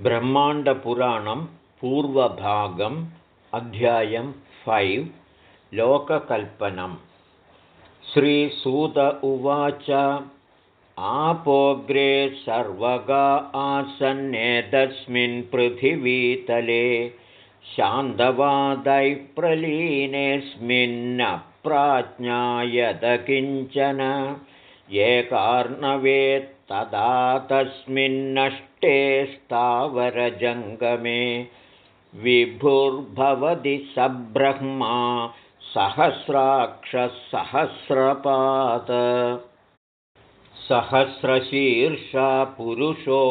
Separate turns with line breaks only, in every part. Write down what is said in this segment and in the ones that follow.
ब्रह्माण्डपुराणं पूर्वभागम् अध्यायं फैव् लोककल्पनं। श्रीसूत उवाच आपोग्रे सर्वगा आसन्नेतस्मिन् पृथिवीतले शान्तवादैः प्रलीनेऽस्मिन्नप्राज्ञायत किञ्चन। ये तदा तस्मिन्नष्टे स्थावरजङ्गमे विभुर्भवति सब्रह्मा सहस्राक्षसहस्रपात सहस्रशीर्षा पुरुषो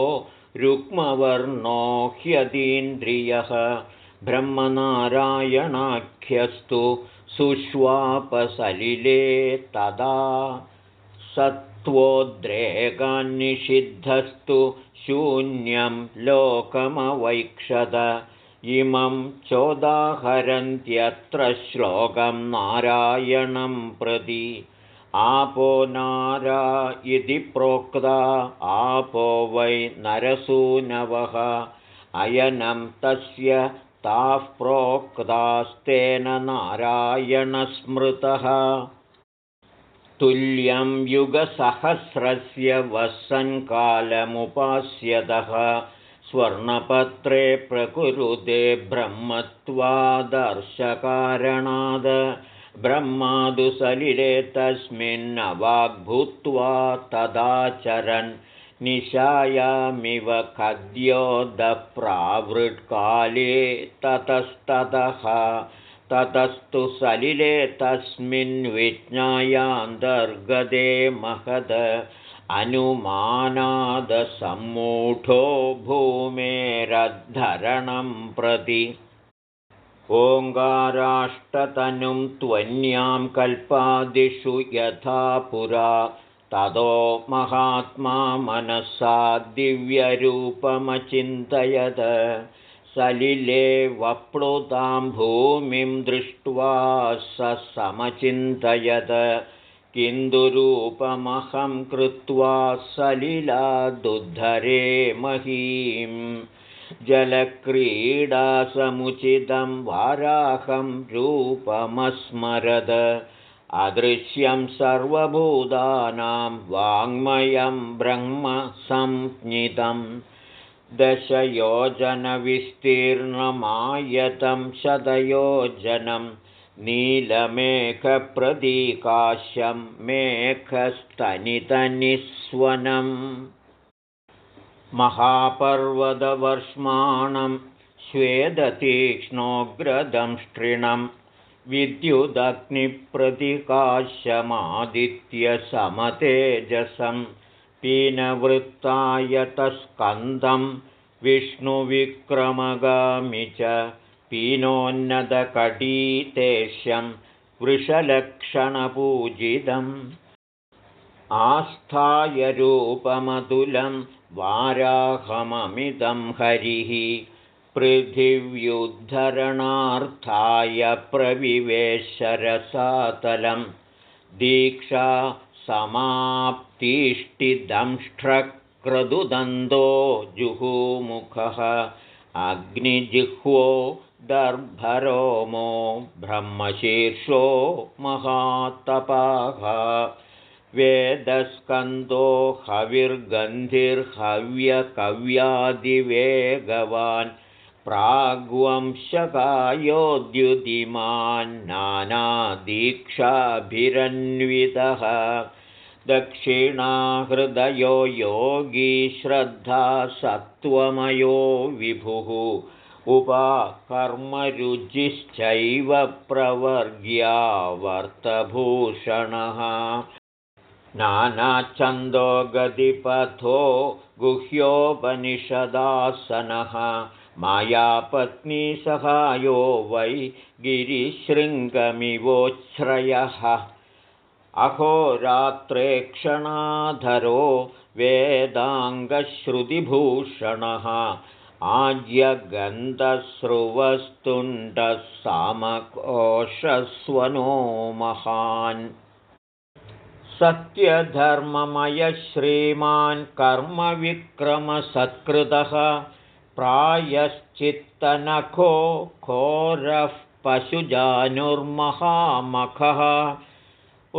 रुक्मवर्णो ह्यतीन्द्रियः ब्रह्मनारायणाख्यस्तु सुष्वापसलिले तदा सत्त्वोद्रेकान्निषिद्धस्तु शून्यं लोकमवैक्षत इमं चोदाहरन्त्यत्र श्लोकं नारायणं प्रति। आपो नारा इति प्रोक्ता आपो वै नरसूनवः। अयनं तस्य ताः प्रोक्तास्तेन नारायणस्मृतः तुल्यं युगसहस्रस्य वसन्कालमुपास्यतः स्वर्णपत्रे प्रकुरुते ब्रह्मत्वादर्शकारणाद् ब्रह्मादुसलिले तस्मिन्नवाग्भूत्वा तदाचरन् निशायामिव खद्योदप्रावृत्काले ततस्ततः ततस्तु सलिले तस्मिन् विज्ञायान्तर्गते महद अनुमानादसम्मूढो भूमेरद्धरणं प्रति। ओङ्काराष्टतनुं त्वन्यां कल्पादिषु यथा पुरा ततो महात्मा मनसा दिव्यरूपमचिन्तयत् सलिले वप्लुतां भूमिं दृष्ट्वा स समचिन्तयत्। किन्दुरूपमहं कृत्वा सलिलादुद्धरे महीं। जलक्रीडासमुचितं वाराहं रूपमस्मरद। अदृश्यं सर्वभूतानां वाङ्मयं ब्रह्म संज्ञितम् दशयोजनविस्तीर्णमायतं शतयोजनं नीलमेघप्रतीकाश्यं मेघस्तनितनिस्वनम् महापर्वतवर्ष्माणं स्वेदतीक्ष्णोग्रदंष्टृणं विद्युदग्निप्रतिकाश्यमादित्यसमतेजसं पीनवृत्तायतस्कन्दं विष्णुविक्रमगामि च पीनोन्नतकटीतेष्यं वृषलक्षणपूजितम्। आस्थायरूपमतुलं वाराहममिदं हरिः पृथिव्युद्धरणार्थाय प्रविवेशरसातलं दीक्षा समाप्तिष्टिदंष्ट्रक्रदुदन्तो जुहुमुखः अग्निजिह्वो दर्भरोमो ब्रह्मशीर्षो महातपाः वेदस्कन्दो हविर्गन्धिर्हव्यकव्यादिवेगवान् प्राग्वंशकायोद्युतिमान्नानादीक्षाभिरन्वितः दक्षिणाहृदयो योगी श्रद्धा सत्त्वमयो विभुः। उपाकर्मरुचिश्चैव प्रवर्ग्यावर्तभूषणः नानाच्छन्दो गतिपथो गुह्योपनिषदासनः मायापत्नीसहायो वै गिरिशृङ्गमिवोच्छ्रयः। अहोरात्रेक्षणाधरो वेदाङ्गश्रुतिभूषणः आज्यगन्धस्रुवस्तुण्डः सामकोशस्वनो महान् सत्यधर्ममयश्रीमान् कर्मविक्रमसत्कृतः प्रायश्चित्तनखो घोरः पशुजानुर्महामखः।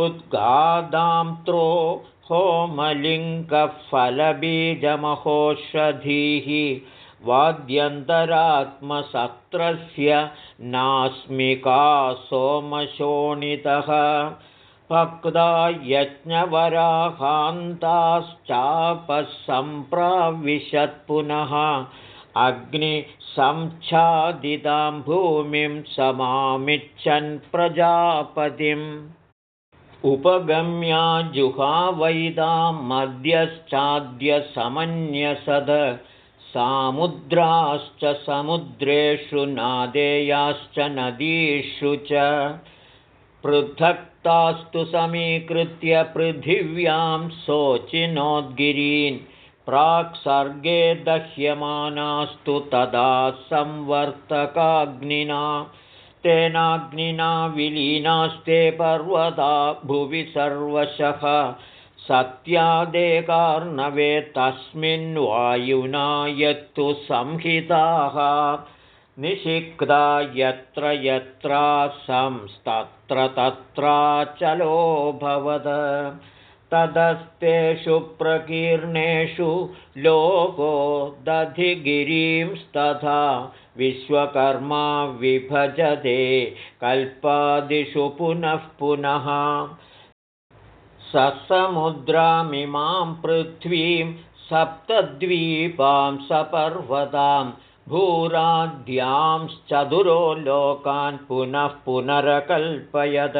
उद्गादान्त्रो होमलिङ्गफलबीजमहोषधीः। वाद्यन्तरात्मसत्रस्य नास्मिका सोमशोणितः। भक्ता यज्ञवराहान्ताश्चापः सम्प्राविशत् पुनः अग्निसंच्छादितां भूमिं समामिच्छन् प्रजापतिम्। उपगम्या जुहावैदां मध्यश्चाद्यसमन्यसद। सामुद्राश्च समुद्रेषु नादेयाश्च नदीषु च। पृथक्तास्तु समीकृत्य पृथिव्यां शोचिनोद्गिरीन् प्राक्सर्गे दह्यमानास्तु तदा संवर्तकाग्निना तेनाग्निना विलीनास्ते पर्वता भुवि सर्वशः। सत्यादेकार्णवे तस्मिन् वायुना यत्तु संहिताः। निषिक्ता यत्र यत्रा संस्तत्र तत्राचलोऽभवद तदस्तेषु प्रकीर्णेषु लोको दधिगिरिंस्तथा विश्वकर्मा विभजते कल्पादिषु पुनः पुनः। ससमुद्रामिमां पृथ्वीं सप्तद्वीपां सपर्वतां भूराद्यांश्चतुरो लोकान् पुनः पुनरकल्पयत्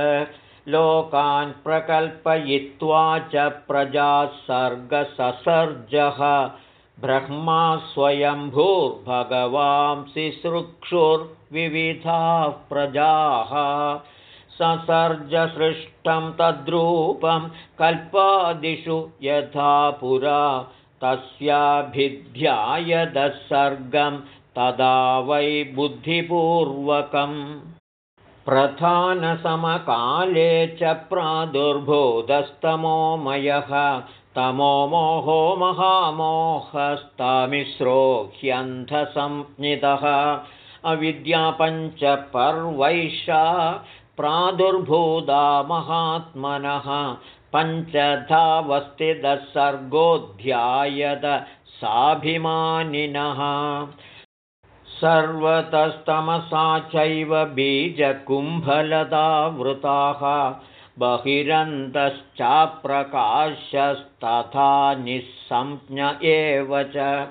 लोकान् प्रकल्पयित्वा च प्रजाः सर्गससर्जः ब्रह्मा स्वयम्भूर्भगवांसि सृक्षुर्विविधाः प्रजाः। ससर्जसृष्टं तद्रूपं कल्पादिषु यथा पुरा तस्याभिध्यायदसर्गं तदा वै बुद्धिपूर्वकम् प्रधानसमकाले च प्रादुर्भूतस्तमोमयः तमो मोहो महामोहस्तामिश्रो ह्यन्धसंज्ञितः अविद्यापञ्चपर्वैषा प्रादुर्भूता महात्मनः पञ्चधावस्तिदसर्गोऽध्यायद साभिमानिनः सर्वतस्तमसा चैव बीजकुम्भलदावृताः बहिरन्तश्चाप्रकाशस्तथा निःसंज्ञ एव च।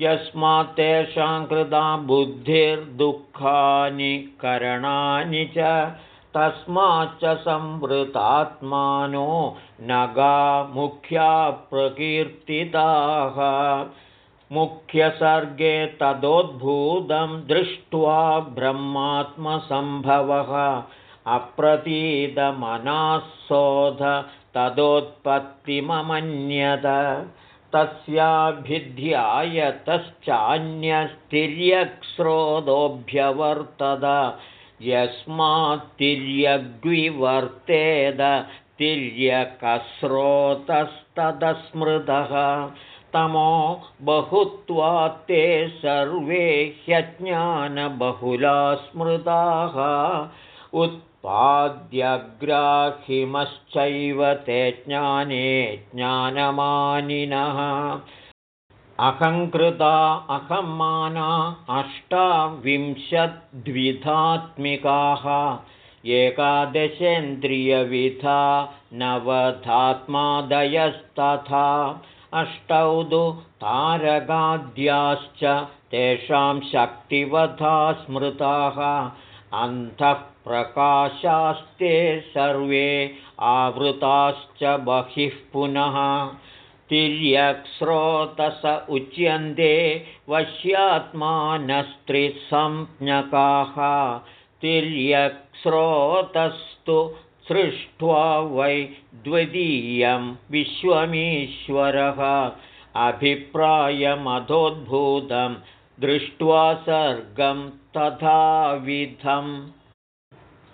यस्मात् तेषां कृता बुद्धिर्दुःखानि करणानि च। तस्माच्च संवृतात्मानो नगा मुख्या प्रकीर्तिताः मुख्यसर्गे तदोद्भूतं दृष्ट्वा ब्रह्मात्मसम्भवः। अप्रतीतमनाःसोध तदोत्पत्तिममन्यत। तस्याभिध्यायतश्चान्यस्तिर्यक्स्रोतोऽभ्यवर्तत यस्मात्तिर्यग्विवर्तेद तिर्यकस्रोतस्तदस्मृतः तमो बहुत्वात्ते सर्वे ह्यज्ञानबहुला स्मृताः उत्पाद्यग्राहिमश्चैव ते ज्ञाने ज्ञानमानिनः। अहङ्कृता अहमाना अष्टाविंशद्विधात्मिकाः। एकादशेन्द्रियविधा नवधात्मादयस्तथा अष्टौ तु तारकाद्याश्च तेषां शक्तिवधा स्मृताः। अन्तःप्रकाशास्ते सर्वे आवृताश्च बहिः पुनः। तिर्यक्स्रोतस उच्यन्ते वश्यात्मानस्त्रिसंज्ञकाः। तिर्यक्स्रोतस्तु सृष्ट्वा वै द्वितीयं विश्वमीश्वरः। अभिप्रायमधोद्भूतं दृष्ट्वा सर्गं तथाविधम्।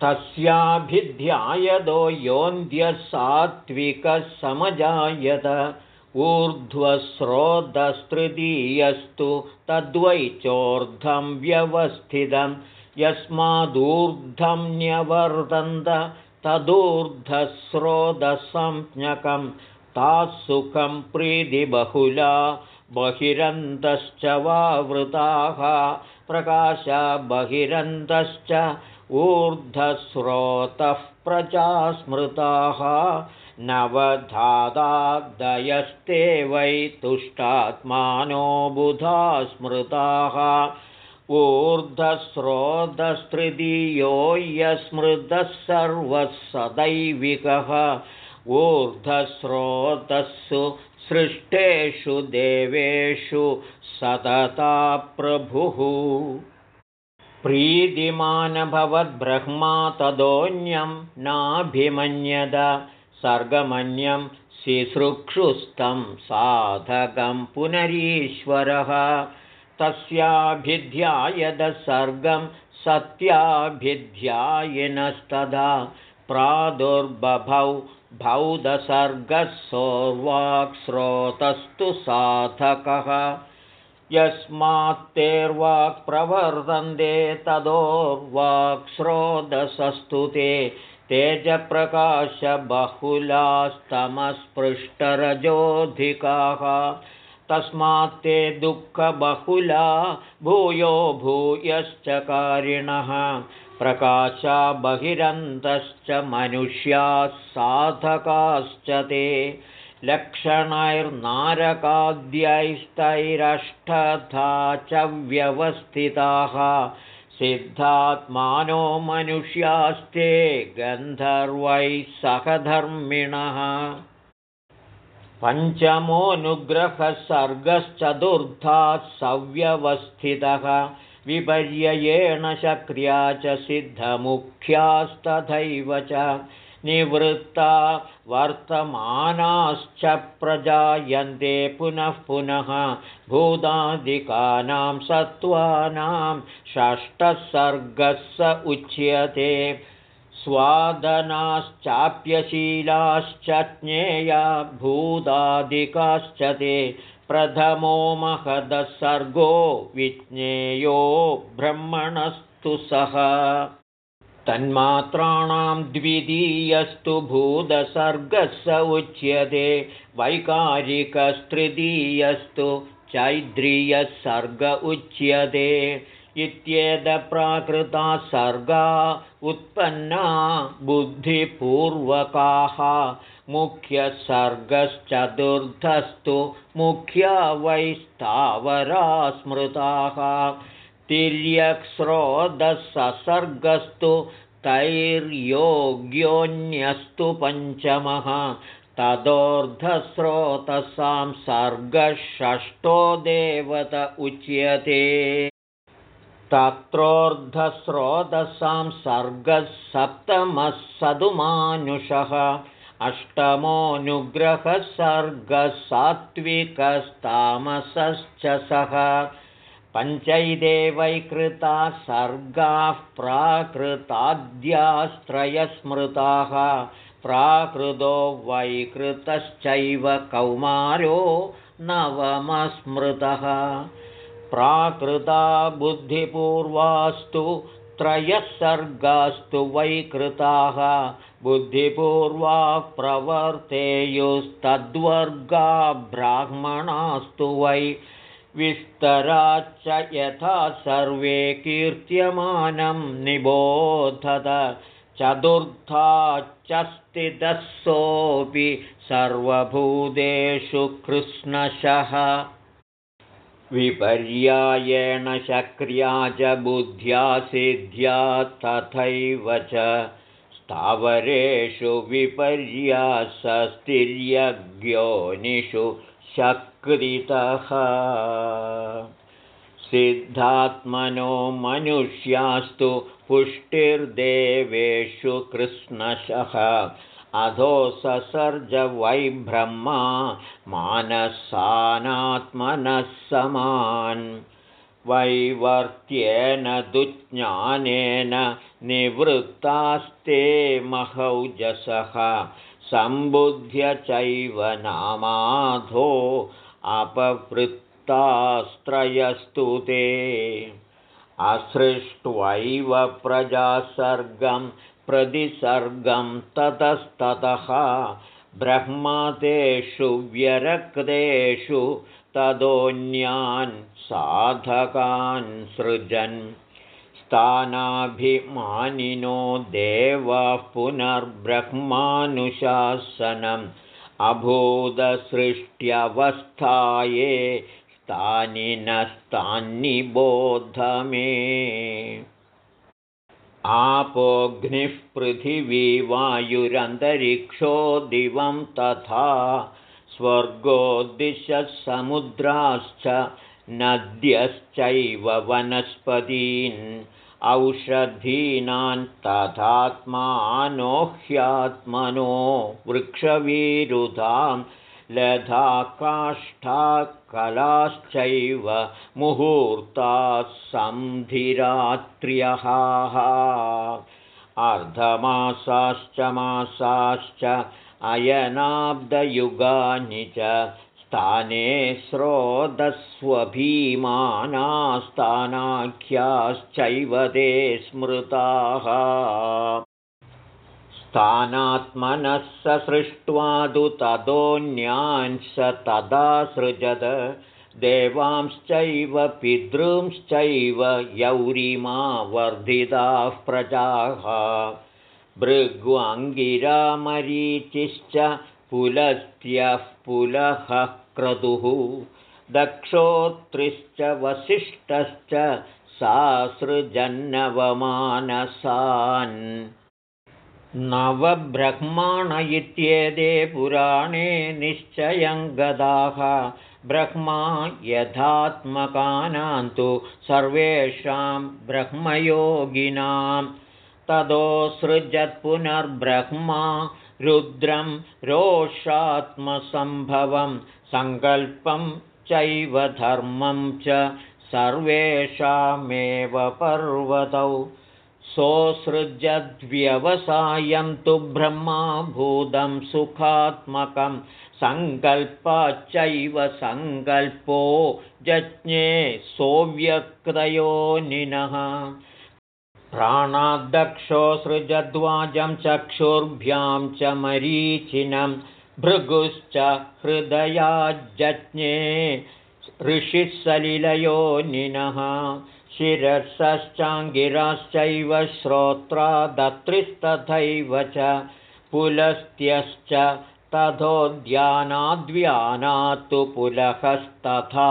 तस्याभिध्यायदो योऽन्ध्यसात्विकः समजायत ऊर्ध्वस्रोतस्तृतीयस्तु तद्वै चोर्ध्वं व्यवस्थितं। यस्मादूर्ध्वं न्यवर्तन्त तदूर्ध्वस्रोतसंज्ञकं तासुखं प्रीतिबहुला बहिरन्तश्च वावृताः प्रकाशा बहिरन्तश्च ऊर्ध्वस्रोतः प्रजास्मृताः नवधादादयस्ते वै तुष्टात्मानो बुधा स्मृताः ऊर्ध्वस्रोतस्तृतीयो यस्मृतः सर्वः सदैविकः ऊर्ध्वस्रोतस्सु सृष्टेषु देवेषु सतता प्रभुः। प्रीतिमानभवद्ब्रह्मा तदोऽन्यं नाभिमन्यद। सर्गमन्यं शिसृक्षुस्तं साधकं पुनरीश्वरः तस्याभिध्यायदसर्गं सत्याभिध्यायिनस्तदा प्रादुर्बभौ भौदसर्गः सोर्वाक्स्रोतस्तु साधकः। यस्मात्तेर्वाक् प्रवर्तन्ते तदोर्वाक्स्रोतसस्तु ते तेजप्रकाशबहुलास्तमस्पृष्टरजोऽधिकाः तस्मात् ते दुःखबहुला भूयो भूयश्च कारिणः। प्रकाशा बहिरन्तश्च मनुष्याः साधकाश्च ते। लक्षणैर्नारकाद्यैस्तैरष्टथा च व्यवस्थिताः। सिद्धात्मानो मनुष्यास्ते गन्धर्वैः सहधर्मिणः पञ्चमोऽनुग्रहसर्गश्चतुर्थात् सव्यवस्थितः। विपर्ययेण शक्र्या च सिद्धमुख्यास्तथैव च। निवृत्ता वर्तमानाश्च प्रजायन्ते पुनः पुनः। भूतादिकानां सत्त्वानां षष्ठसर्गः स उच्यते स्वादनाश्चाप्यशीलाश्च ज्ञेया भूतादिकाश्च ते प्रथमो महदसर्गो विज्ञेयो ब्रह्मणस्तु सः। तन्मात्राणां द्वितीयस्तु भूतसर्गः स उच्यते वैकारिकस्तृतीयस्तु चैद्रियः सर्ग उच्यते इत्येतप्राकृता सर्गा उत्पन्ना बुद्धिपूर्वकाः। मुख्यसर्गश्चतुर्थस्तु मुख्या वैस्तावरा स्मृताः। तिर्यक्स्रोदससर्गस्तु तैर्योग्योऽन्यस्तु पञ्चमः। तदोर्धस्रोतसां सर्गषष्ठो देवत उच्यते तत्रोर्धस्रोतसां सर्गः सप्तमः सदुमानुषः अष्टमोऽनुग्रहसर्गः सात्विकस्तामसश्च सः। पञ्चैदेवैकृता सर्गाः प्राकृताद्यास्त्रयस्मृताः प्राकृतो वैकृतश्चैव कौमारो नवमस्मृतः प्राकृता बुद्धिपूर्वास्तु त्रयः सर्गास्तु वैकृताः बुद्धिपूर्वा प्रवर्तेयुस्तद्वर्गा ब्राह्मणास्तु वै। विस्तराच्च यथा सर्वे कीर्त्यमानं निबोधत। चतुर्थाच्च स्थितः सर्वभूतेषु कृष्णशः विपर्यायेण शक्र्या च बुद्ध्या सिद्ध्या तथैव च स्थावरेषु विपर्यासस्तिर्यज्ञोनिषु शक्रितः सिद्धात्मनो मनुष्यास्तु पुष्टिर्देवेषु कृष्णशः अधो ससर्ज वैब्रह्मा मानसानात्मनः समान्। वैवर्त्येन दुज्ञानेन निवृत्तास्ते महौजसः। स सम्बुद्ध्य चैव नामाधो अपवृत्तास्त्रयस्तु ते। असृष्ट्वैव प्रजासर्गं प्रतिसर्गं ततस्ततः ब्रह्मातेषु व्यरक्तेषु तदोन्यान् साधकान् सृजन्। स्थानाभिमानिनो देवः पुनर्ब्रह्मानुशासनम्। अभूदसृष्ट्यवस्थाये स्थानिनस्तान्निबोध मे आपोऽग्निः पृथिवी वायुरन्तरिक्षो दिवं तथा स्वर्गोद्दिशः समुद्राश्च नद्यश्चैव वनस्पतीन् औषधीनां तथात्मानो ह्यात्मनो वृक्षवीरुधां लधा काष्ठाकलाश्चैव मुहूर्ताः सन्धिरात्र्यः अर्धमासाश्च मासाश्च अयनाब्दयुगानि च स्थाने स्रोतस्वभीमानास्तानाख्याश्चैव ते स्मृताः स्थानात्मनः स सृष्ट्वादु ततोऽन्यान् स तदा सृजत देवांश्चैव पितृंश्चैव यौरिमा वर्धिताः प्रजाः। भृग्वाङ्गिरामरीचिश्च पुलस्त्यः पुलः क्रतुः। दक्षोत्रिश्च वसिष्ठश्च सासृजन्नवमानसान् नवब्रह्माण इत्येते पुराणे निश्चयं गदाः। ब्रह्मा यथात्मकानां तु सर्वेषां ब्रह्मयोगिनां ततोऽसृजत्पुनर्ब्रह्मा रुद्रं रोषात्मसम्भवं। सङ्कल्पं चैव धर्मं च सर्वेषामेव पर्वतौ सोऽसृजद्व्यवसायं तु ब्रह्माभूतं सुखात्मकं सङ्कल्पाच्चैव सङ्कल्पो जज्ञे सोऽव्यक्तयोनिनः प्राणाद्दक्षो सृजद्वाजं चक्षुर्भ्यां च मरीचिनं भृगुश्च हृदयाज्जज्ञे ऋषिः सलिलयोनिनः शिरसश्चाङ्गिराश्चैव श्रोत्रादत्रिस्तथैव च पुलस्त्यश्च तथोद्यानाद्व्यानात्तु पुलहस्तथा।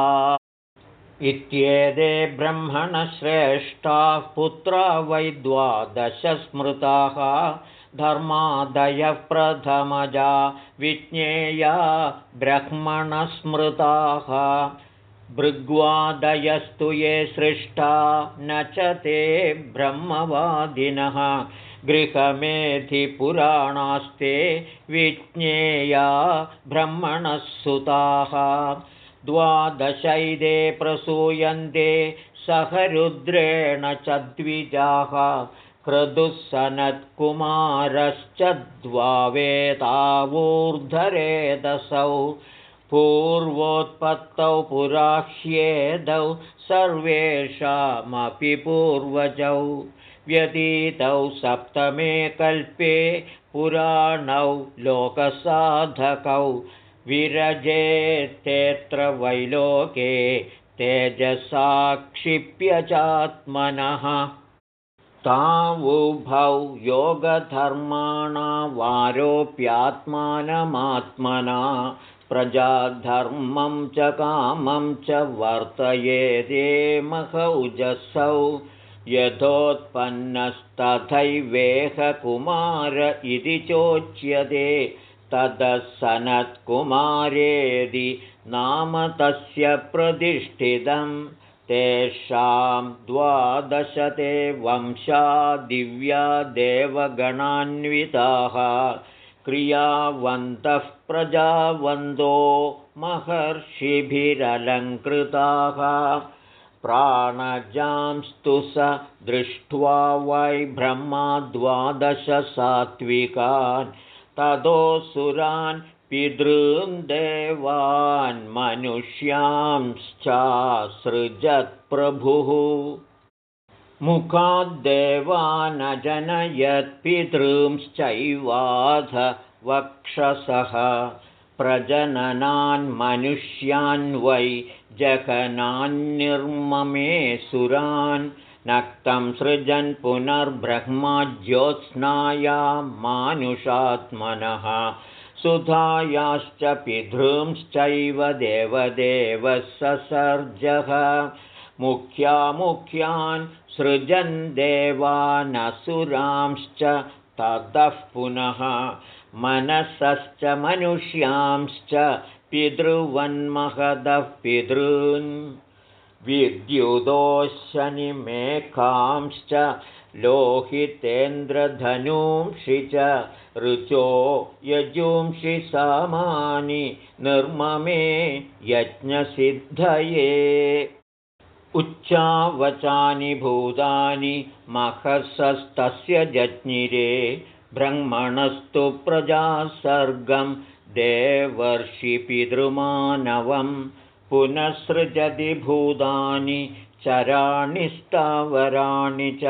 इत्येते ब्रह्मणश्रेष्ठाः पुत्रा वै द्वादशस्मृताः धर्मादयः प्रथमजा विज्ञेया ब्रह्मणस्मृताः भृग्वादयस्तु ये सृष्टा न च ते ब्रह्मवादिनः। गृहमेधिपुराणास्ते विज्ञेया ब्रह्मणः सुताः द्वादशैदे प्रसूयन्ते सहरुद्रेण च द्विजाः। क्रतुः सनत्कुमारश्च द्वावेतावूर्धरेदसौ पूर्वोत्पत्तौ पुराह्येदौ सर्वेषामपि पूर्वजौ व्यतीतौ सप्तमे कल्पे पुराणौ लोकसाधकौ विरजेत्तेऽत्र वैलोके तेजसाक्षिप्य चात्मनः तावुभौ योगधर्माणा वारोऽप्यात्मानमात्मना प्रजाधर्मं च कामं च वर्तयेदे महौजसौ। यथोत्पन्नस्तथैवेहकुमार इति चोच्यते ततः सनत्कुमारेदि नाम तस्य प्रतिष्ठितं। तेषां द्वादशते वंशा दिव्या देवगणान्विताः क्रियावन्तः प्रजावन्तो महर्षिभिरलङ्कृताः। प्राणजांस्तु स दृष्ट्वा वै ब्रह्मा द्वादशसात्विकान्। ततोऽसुरान् पितॄन् देवान्मनुष्यांश्चासृजत्प्रभुः मुखाद्देवानजनयत्पितॄंश्चैवाध वक्षसः प्रजननान्मनुष्यान् वै जघनान्निर्ममे सुरान् नक्तं सृजन् पुनर्ब्रह्मा ज्योत्स्नाया मानुषात्मनः सुधायाश्च पितॄंश्चैव देवदेवः ससर्जः मुख्यामुख्यान् सृजन् देवानसुरांश्च ततः पुनः मनसश्च मनुष्यांश्च पितृवन्महदः पितॄन्। विद्युदोशनिमेकांश्च लोहितेन्द्रधनूंषि च ऋचो यजुंषि सामानि निर्ममे यज्ञसिद्धये उच्चावचानि भूतानि महसस्तस्य जज्ञिरे ब्रह्मणस्तु प्रजासर्गं देवर्षिपितृमानवम् पुनःसृजति भूतानि चराणि स्थावराणि च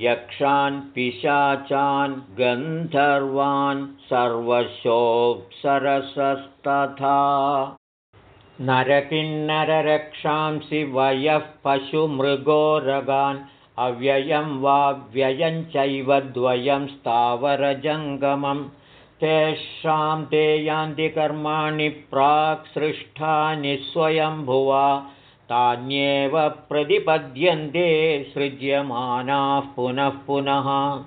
यक्षान् पिशाचान् गन्धर्वान् सर्वशोऽप्सरसस्तथा नरकिन्नररक्षांसि वयः पशुमृगोरगान्। अव्ययं वा व्ययं चैव द्वयं स्थावरजङ्गमम्। तेषां ते यान्ति कर्माणि प्राक्सृष्टानि स्वयंभुवा तान्येव प्रतिपद्यन्ते सृज्यमानाः पुनः पुनः।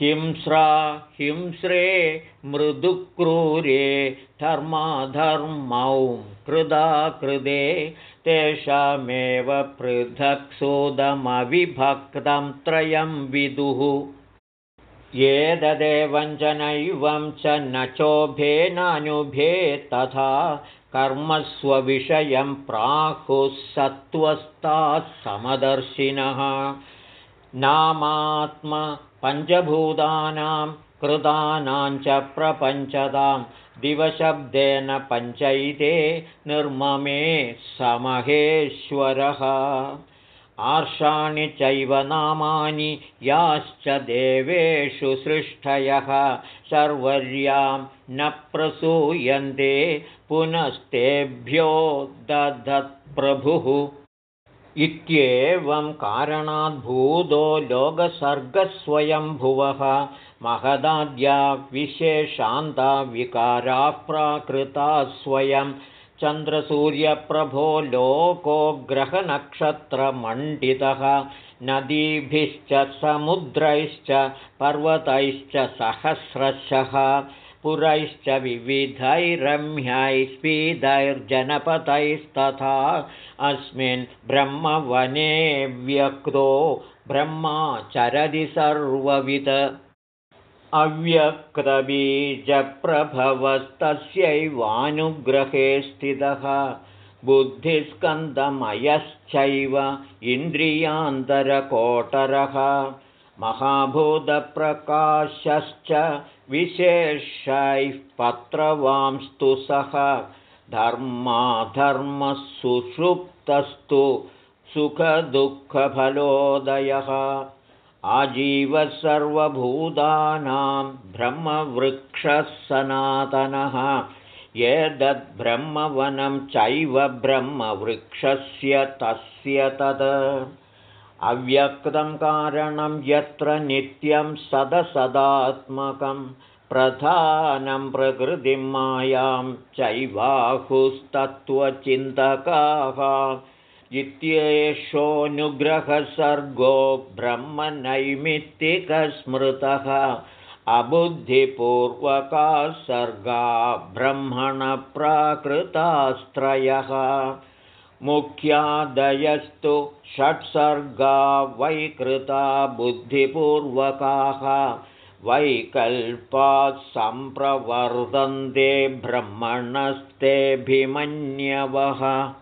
हिंस्रा हिंस्रे मृदुक्रूरे धर्माधर्मौ कृदा तेषामेव पृथक् सोदमविभक्तं त्रयं विदुः। एतदेवं च नैवं च न चोभे नानुभे तथा कर्मस्वविषयं प्राहुः सत्त्वस्ताः समदर्शिनः नामात्मपञ्चभूतानां कृतानां च प्रपञ्चतां दिवशब्देन पञ्चैते निर्ममे समहेश्वरः। आर्षाणि चैव नामानि याश्च देवेषु सृष्टयः। शर्वर्यां न प्रसूयन्ते पुनस्तेभ्यो दधत्प्रभुः। इत्येवं कारणाद्भूतो लोकसर्गस्वयंभुवः महदाद्या विशेषान्ता विकाराः प्राकृता स्वयं। चन्द्रसूर्यप्रभो लोको ग्रहनक्षत्रमण्डितः नदीभिश्च समुद्रैश्च पर्वतैश्च सहस्रशः। पुरैश्च विविधैरम्ह्यैस्पीदैर्जनपदैस्तथा अस्मिन् ब्रह्मवने व्यक्तो ब्रह्मा चरदि सर्ववित् अव्यक्तबीजप्रभवस्तस्यैवानुग्रहे स्थितः। बुद्धिस्कन्दमयश्चैव इन्द्रियान्तरकोटरः। महाभूतप्रकाशश्च विशेषैः पत्रवांस्तु सः। धर्माधर्मसुषुप्तस्तु सुखदुःखफलोदयः आजीवः सर्वभूतानां ब्रह्मवृक्षः सनातनः एतद्ब्रह्मवनं चैव ब्रह्मवृक्षस्य तस्य तद् अव्यक्तं कारणं यत्र नित्यं सदसदात्मकं प्रधानं प्रकृतिं मायां चैवाहुस्तत्त्वचिन्तकाः इत्येषोऽनुग्रहसर्गो ब्रह्मनैमित्तिकस्मृतः। अबुद्धिपूर्वका सर्गा ब्रह्मणप्राकृतास्त्रयः। मुख्यादयस्तु षट्सर्गा वैकृता बुद्धिपूर्वकाः। वैकल्पात् सम्प्रवर्तन्ते ब्रह्मणस्तेऽभिमन्यवः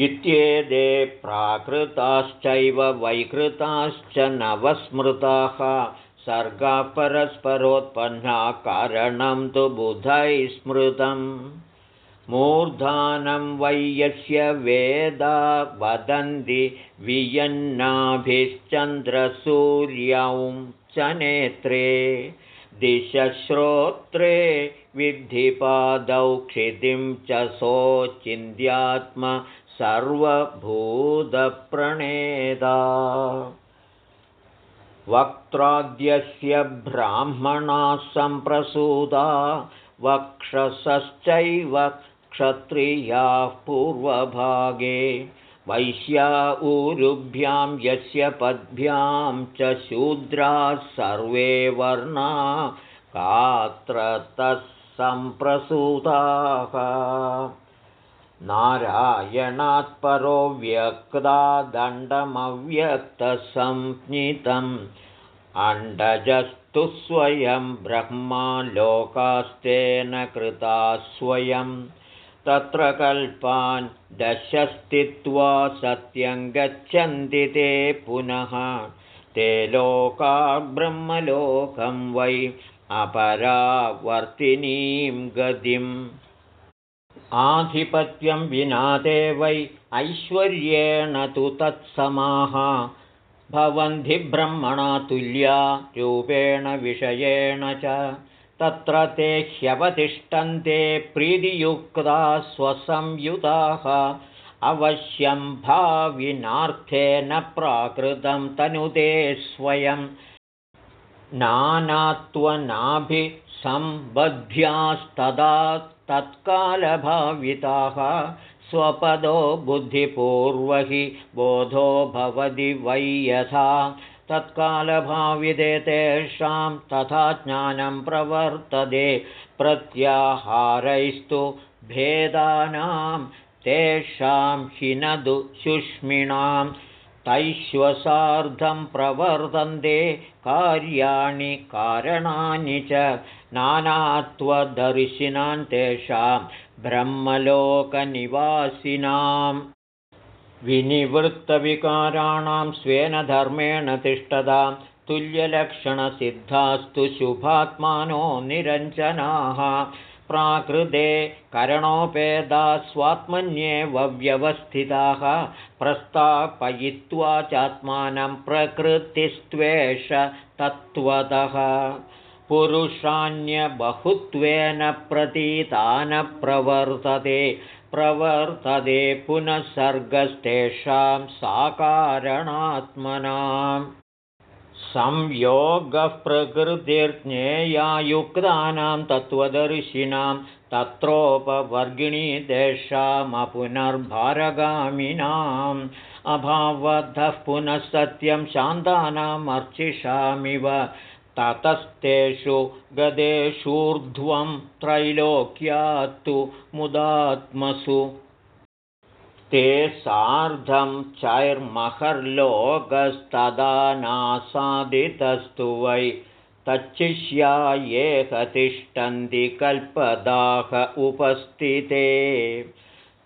इत्येते प्राकृताश्चैव वैकृताश्च नवस्मृताः सर्गा परस्परोत्पन्ना कारणं तु बुधैः स्मृतम्। मूर्धानं वै यस्य वेदा वदन्ति वियन्नाभिश्चन्द्रसूर्यौ च नेत्रे। दिशश्रोत्रे विद्धिपादौ क्षितिं च सोचिन्त्यात्म सर्वभूतप्रणेदा वक्त्राद्यस्य ब्राह्मणाः सम्प्रसूदा वक्षसश्चैव क्षत्रियाः पूर्वभागे। वैश्या ऊरुभ्यां यस्य पद्भ्यां च शूद्राः सर्वे वर्णा कात्रतः सम्प्रसूताः नारायणात् परो व्यक्ता दण्डमव्यक्तसंज्ञितम्। अण्डजस्तु स्वयं ब्रह्मा लोकास्तेन कृता स्वयं। तत्र कल्पान् दशस्थित्वा सत्यं गच्छन्ति ते पुनः। ते लोका ब्रह्मलोकं वै अपरावर्तिनीं गतिम् आधिपत्यं विना ते वै ऐश्वर्येण तु तत्समाः। भवन्ति ब्रह्मणा तुल्या रूपेण विषयेण च। तत्र ते ह्यवतिष्ठन्ते प्रीतियुक्ता स्वसंयुताः। अवश्यं भाविनार्थेन प्राकृतं तनुते स्वयं। नानात्वनाभिसम्बद्ध्यास्तदा तत्कालभाविताः स्वपदो बुद्धिपूर्वहि बोधो भवति वै यथा। तत्कालभाविदे तेषां तथा ज्ञानं प्रवर्तते। प्रत्याहारैस्तु भेदानां तेषां हिनदु शुष्मिणां। तैश्वसार्धं प्रवर्तन्ते कार्याणि कारणानि च नानात्वदर्शिनां तेषां ब्रह्मलोकनिवासिनां। विनिवृत्तविकाराणां स्वेन धर्मेण तिष्ठतां तुल्यलक्षणसिद्धास्तु शुभात्मानो निरञ्जनाः प्राकृते करणोपेदा स्वात्मन्येव व्यवस्थिताः प्रस्तापयित्वा चात्मानं प्रकृतिस्त्वेष तत्त्वतः। पुरुषान्यबहुत्वेन प्रतीतान प्रवर्तते प्रवर्तते पुनः सर्गस्तेषां साकारणात्मनाम् संयोगः प्रकृतिर्ज्ञेयायुक्तानां तत्त्वदर्शिनां तत्रोपवर्गिणी तेषामपुनर्भारगामिनाम् अभावतः पुनः सत्यं शान्तानामर्चिषामिव ततस्तेषु गदेषूर्ध्वं त्रैलोक्यात्तु मुदात्मसु ते सार्धं चैर्महर्लोकस्तदा नासादितस्तु वै। तच्छिष्या ये तिष्ठन्ति कल्पदाह उपस्थिते।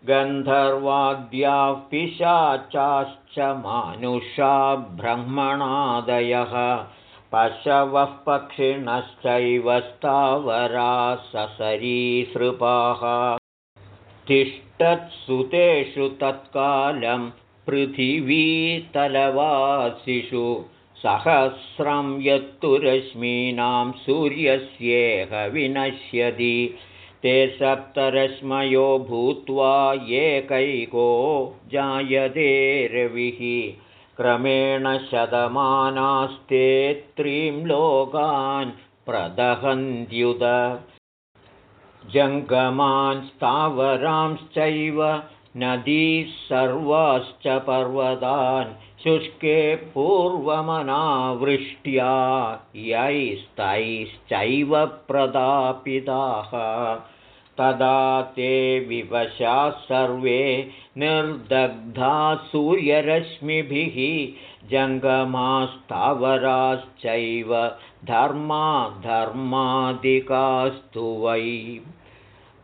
गन्धर्वाद्याः पिशाचाश्च मानुषा ब्रह्मणादयः। पशवः पक्षिणश्चैव स्थावरा ससरीसृपाः तिष्ठत्सुतेषु तत्कालं पृथिवीतलवासिषु सहस्रं यत्तु रश्मीनां सूर्यस्येह विनश्यति ते सप्तरश्मयो भूत्वा एकैको जायते रविः क्रमेण शतमानास्ते त्रीं लोकान् प्रदहन्त्युत जङ्गमान् स्थावरांश्चैव नदीः सर्वाश्च पर्वतान् शुष्के पूर्वमनावृष्ट्या यैस्तैश्चैव प्रदापिताः। तदा ते विवशाः सर्वे निर्दग्धा सूर्यरश्मिभिः जङ्गमास्तावराश्चैव धर्मा धर्मादिकास्तु वै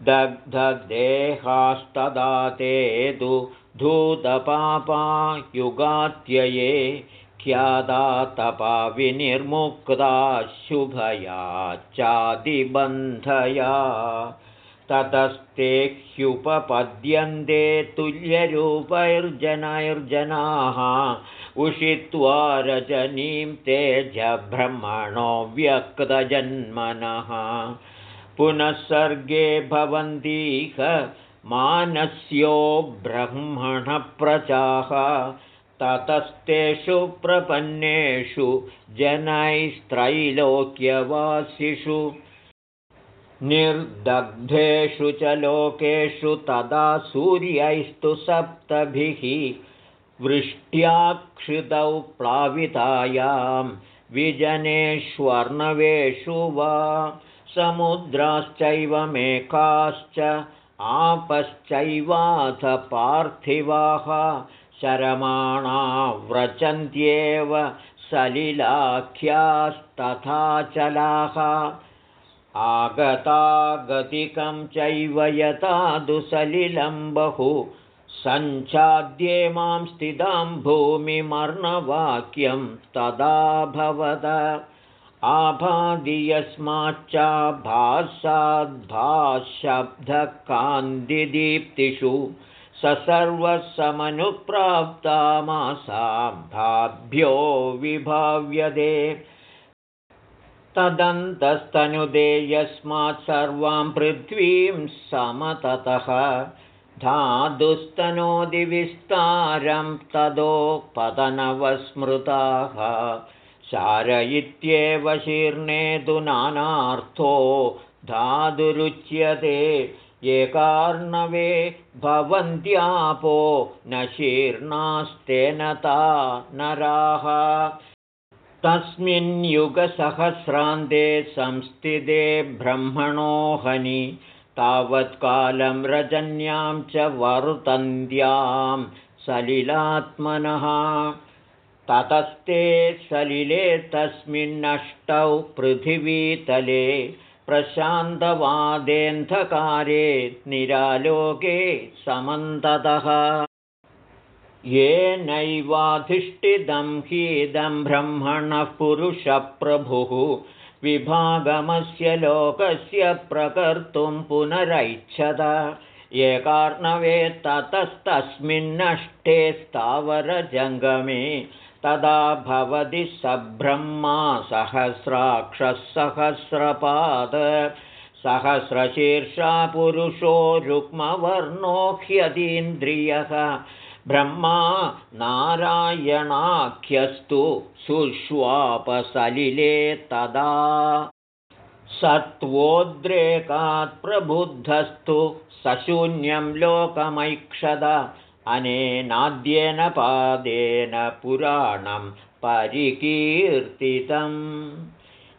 दग्धदेहास्तदा ते तु धूतपापा युगात्यये ख्यादा तपाविनिर्मुक्ता शुभया चादिबन्धया। ततस्ते ह्युपपद्यन्ते तुल्यरूपैर्जनैर्जनाः उषित्वा रजनीं तेजब्रह्मणो व्यक्तजन्मनः पुनः सर्गे भवन्तीह मानस्यो ब्रह्मणप्रजाः। ततस्तेषु प्रपन्नेषु जनैस्त्रैलोक्यवासिषु। निर्दग्धेषु च लोकेषु तदा सूर्यैस्तु सप्तभिः वृष्ट्याक्षितौ प्लावितायां विजनेष्वर्णवेषु वा समुद्राश्चैव मेकाश्च आपश्चैवाथ पार्थिवाः शरमाणा व्रजन्त्येव सलिलाख्यास्तथाचलाः आगतागतिकं चैव यथा दुसलिलं बहु सञ्चाद्ये मां स्थितां भूमिमर्णवाक्यं तदा भवद आभादि यस्माच्चाभासाद्भाशब्दकान्तिदीप्तिषु स सर्वसमनुप्राप्तामासाभाभ्यो विभाव्यते। तदन्तस्तनुदे यस्मात् सर्वां पृथ्वीं समततः। धातुस्तनोदिविस्तारं तदो पतनवस्मृताः शार इत्येव शीर्णे तु नानार्थो धातुरुच्यते। ये कार्णवे भवन्त्यापो न शीर्णास्तेन ता नराः। तस्मिन् युगसहस्रान्ते संस्थिते ब्रह्मणोहनि तावत्कालं रजन्यां च वर्तन्त्यां सलिलात्मनः ततस्ते सलिले तस्मिन्नष्टौ पृथिवीतले प्रशान्तवादेऽन्धकारे निरालोके समन्ततः। येनैवाधिष्ठितं हीदं ब्रह्मणः पुरुषप्रभुः विभागमस्य लोकस्य प्रकर्तुं पुनरैच्छत। एकार्णवे ततस्तस्मिन्नष्टे स्थावरजङ्गमे तदा भवति सब्रह्मा सहस्राक्षःसहस्रपाद। सहस्रशीर्षा पुरुषो रुक्मवर्णो ह्यतीन्द्रियः ब्रह्मा नारायणाख्यस्तु सुष्वापसलिले तदा। सत्वोद्रेकात् प्रबुद्धस्तु सशून्यं लोकमैक्षद अनेनाद्येन पादेन पुराणं परिकीर्तितम्।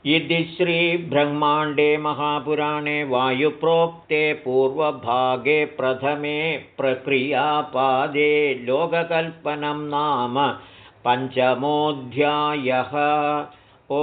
इति श्रीब्रह्माण्डे महापुराणे वायुप्रोक्ते पूर्वभागे प्रथमे प्रक्रियापादे लोककल्पनं नाम पञ्चमोऽध्यायः। ओ